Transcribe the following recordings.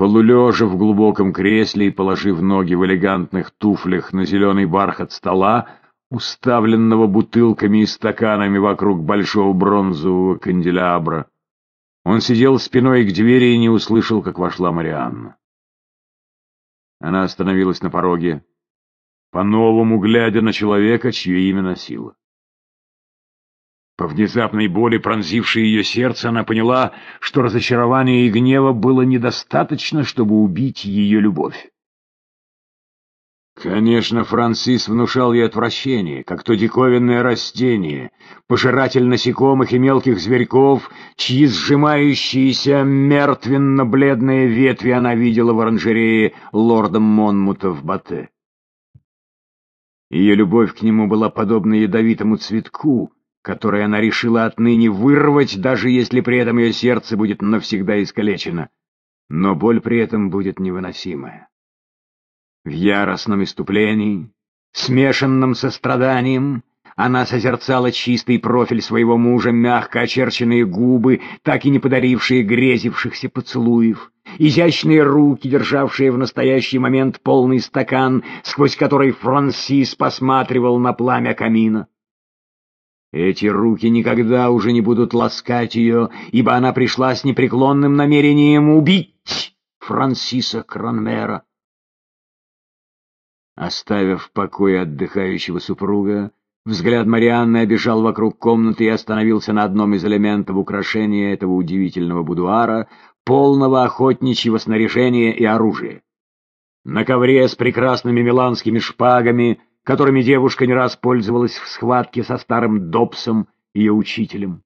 Полулежа в глубоком кресле и положив ноги в элегантных туфлях на зеленый бархат стола, уставленного бутылками и стаканами вокруг большого бронзового канделябра, он сидел спиной к двери и не услышал, как вошла Марианна. Она остановилась на пороге, по-новому глядя на человека, чье имя носила. По внезапной боли, пронзившей ее сердце, она поняла, что разочарования и гнева было недостаточно, чтобы убить ее любовь. Конечно, Франсис внушал ей отвращение, как то диковинное растение, пожиратель насекомых и мелких зверьков, чьи сжимающиеся мертвенно-бледные ветви она видела в оранжерее лорда Монмута в Бате. Ее любовь к нему была подобна ядовитому цветку, который она решила отныне вырвать, даже если при этом ее сердце будет навсегда искалечено. Но боль при этом будет невыносимая. В яростном иступлении, смешанном со страданием, она созерцала чистый профиль своего мужа, мягко очерченные губы, так и не подарившие грезившихся поцелуев, изящные руки, державшие в настоящий момент полный стакан, сквозь который Франсис посматривал на пламя камина. Эти руки никогда уже не будут ласкать ее, ибо она пришла с непреклонным намерением убить Франсиса Кронмера. Оставив в покое отдыхающего супруга, взгляд Марианны обежал вокруг комнаты и остановился на одном из элементов украшения этого удивительного будуара, полного охотничьего снаряжения и оружия. На ковре с прекрасными миланскими шпагами, которыми девушка не раз пользовалась в схватке со старым Добсом, ее учителем.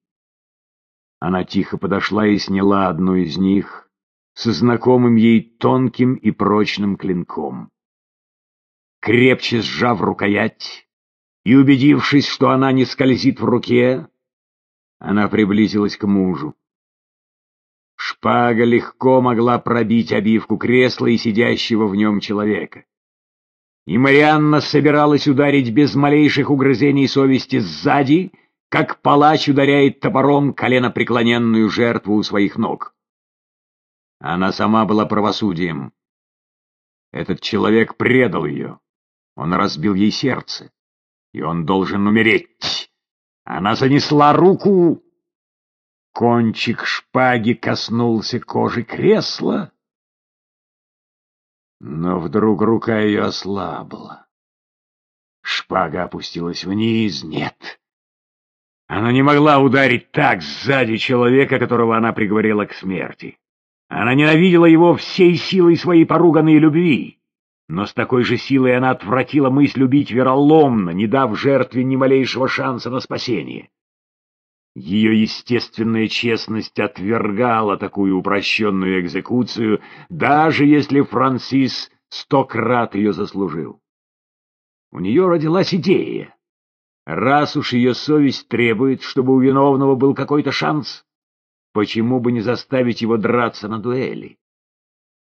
Она тихо подошла и сняла одну из них со знакомым ей тонким и прочным клинком крепче сжав рукоять и убедившись, что она не скользит в руке, она приблизилась к мужу. Шпага легко могла пробить обивку кресла и сидящего в нем человека. И Марианна собиралась ударить без малейших угрызений совести сзади, как палач ударяет топором коленопреклоненную жертву у своих ног. Она сама была правосудием. Этот человек предал ее. Он разбил ей сердце, и он должен умереть. Она занесла руку. Кончик шпаги коснулся кожи кресла, но вдруг рука ее ослабла. Шпага опустилась вниз. Нет. Она не могла ударить так сзади человека, которого она приговорила к смерти. Она ненавидела его всей силой своей поруганной любви. Но с такой же силой она отвратила мысль любить вероломно, не дав жертве ни малейшего шанса на спасение. Ее естественная честность отвергала такую упрощенную экзекуцию, даже если Франсис сто крат ее заслужил. У нее родилась идея. Раз уж ее совесть требует, чтобы у виновного был какой-то шанс, почему бы не заставить его драться на дуэли?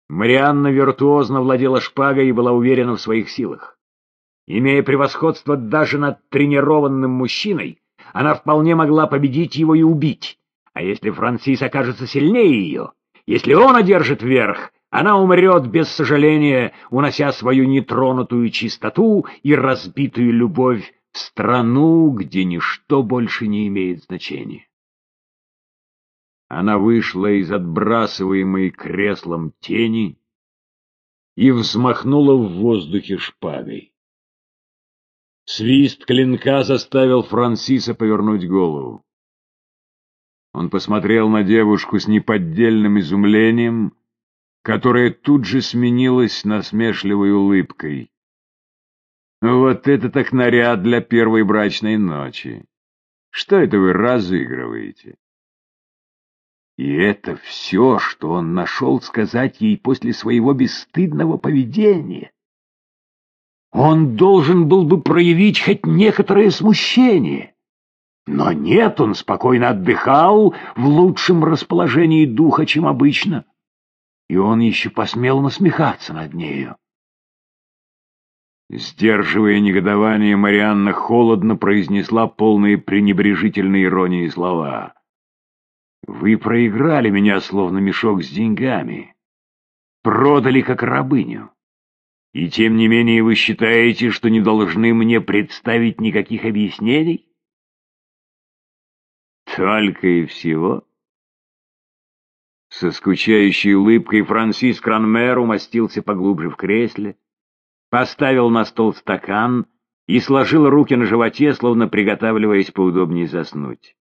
Марианна виртуозно владела шпагой и была уверена в своих силах. Имея превосходство даже над тренированным мужчиной, она вполне могла победить его и убить. А если Франсис окажется сильнее ее, если он одержит верх, она умрет без сожаления, унося свою нетронутую чистоту и разбитую любовь в страну, где ничто больше не имеет значения. Она вышла из отбрасываемой креслом тени и взмахнула в воздухе шпагой. Свист клинка заставил Франсиса повернуть голову. Он посмотрел на девушку с неподдельным изумлением, которое тут же сменилось насмешливой улыбкой. «Вот это так наряд для первой брачной ночи! Что это вы разыгрываете?» И это все, что он нашел сказать ей после своего бесстыдного поведения. Он должен был бы проявить хоть некоторое смущение. Но нет, он спокойно отдыхал в лучшем расположении духа, чем обычно. И он еще посмел насмехаться над нею. Сдерживая негодование, Марианна холодно произнесла полные пренебрежительной иронии слова — вы проиграли меня, словно мешок с деньгами. продали как рабыню. И тем не менее вы считаете, что не должны мне представить никаких объяснений? Только и всего. Со скучающей улыбкой Франсис Кранмер умостился поглубже в кресле, поставил на стол стакан и сложил руки на животе, словно приготавливаясь поудобнее заснуть.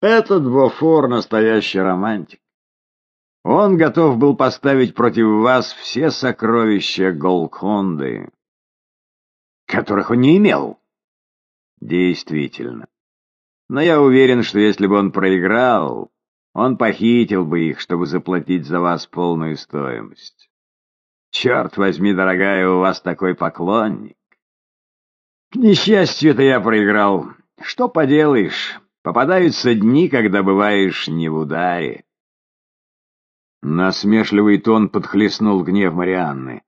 Этот Бофор — настоящий романтик. Он готов был поставить против вас все сокровища Голконды, которых он не имел. Действительно. Но я уверен, что если бы он проиграл, он похитил бы их, чтобы заплатить за вас полную стоимость. Черт возьми, дорогая, у вас такой поклонник. К несчастью, это я проиграл. Что поделаешь, попадаются дни, когда бываешь не в ударе. Насмешливый тон подхлестнул гнев Марианны.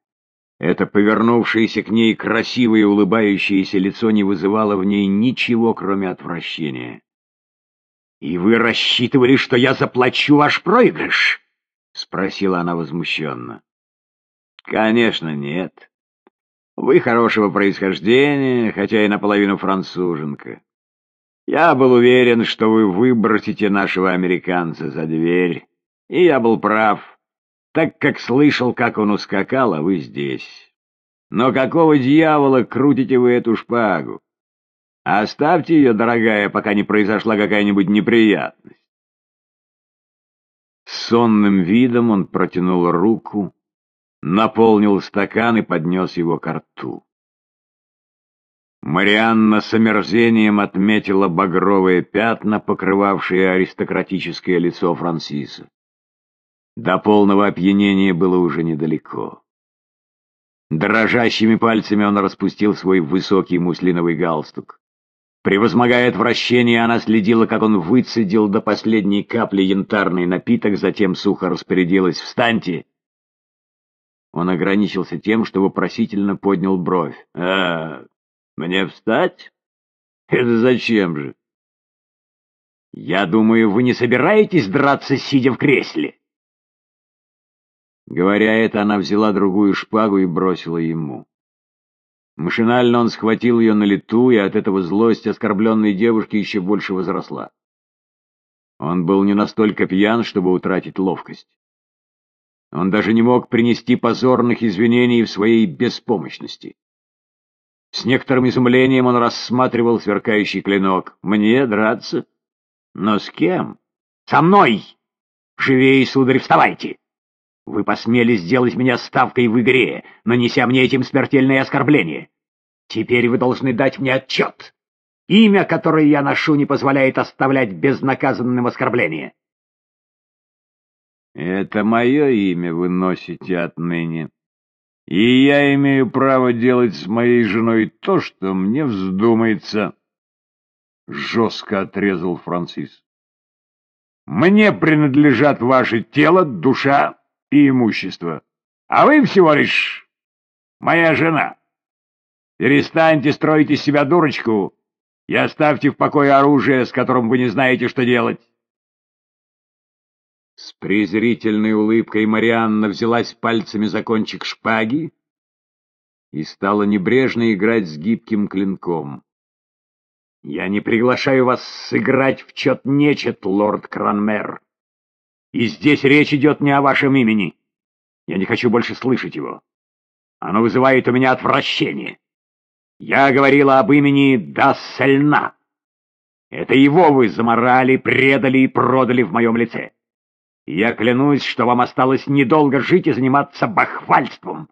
Это повернувшееся к ней красивое улыбающееся лицо не вызывало в ней ничего, кроме отвращения. «И вы рассчитывали, что я заплачу ваш проигрыш?» — спросила она возмущенно. «Конечно, нет. Вы хорошего происхождения, хотя и наполовину француженка. Я был уверен, что вы выбросите нашего американца за дверь, и я был прав, так как слышал, как он ускакал, а вы здесь. Но какого дьявола крутите вы эту шпагу? Оставьте ее, дорогая, пока не произошла какая-нибудь неприятность. сонным видом он протянул руку, наполнил стакан и поднес его к рту. Марианна с омерзением отметила багровые пятна, покрывавшие аристократическое лицо Франсиса. До полного опьянения было уже недалеко. Дрожащими пальцами он распустил свой высокий муслиновый галстук. Превозмогая отвращение, она следила, как он выцедил до последней капли янтарный напиток, затем сухо распорядилась «Встаньте!». Он ограничился тем, что вопросительно поднял бровь. «А, мне встать? Это зачем же?» «Я думаю, вы не собираетесь драться, сидя в кресле?» Говоря это, она взяла другую шпагу и бросила ему. Машинально он схватил ее на лету, и от этого злость оскорбленной девушки еще больше возросла. Он был не настолько пьян, чтобы утратить ловкость. Он даже не мог принести позорных извинений в своей беспомощности. С некоторым изумлением он рассматривал сверкающий клинок. «Мне драться? Но с кем?» «Со мной! Живей, сударь, вставайте!» Вы посмели сделать меня ставкой в игре, нанеся мне этим смертельное оскорбление. Теперь вы должны дать мне отчет. Имя, которое я ношу, не позволяет оставлять безнаказанным оскорбление. Это мое имя вы носите отныне. И я имею право делать с моей женой то, что мне вздумается. Жестко отрезал Франсис. Мне принадлежат ваше тело, душа и имущество. А вы всего лишь моя жена. Перестаньте строить из себя дурочку и оставьте в покое оружие, с которым вы не знаете, что делать. С презрительной улыбкой Марианна взялась пальцами за кончик шпаги и стала небрежно играть с гибким клинком. «Я не приглашаю вас сыграть в чет-нечет, лорд Кранмер. И здесь речь идет не о вашем имени. Я не хочу больше слышать его. Оно вызывает у меня отвращение. Я говорила об имени Дассельна. Это его вы заморали, предали и продали в моем лице. я клянусь, что вам осталось недолго жить и заниматься бахвальством.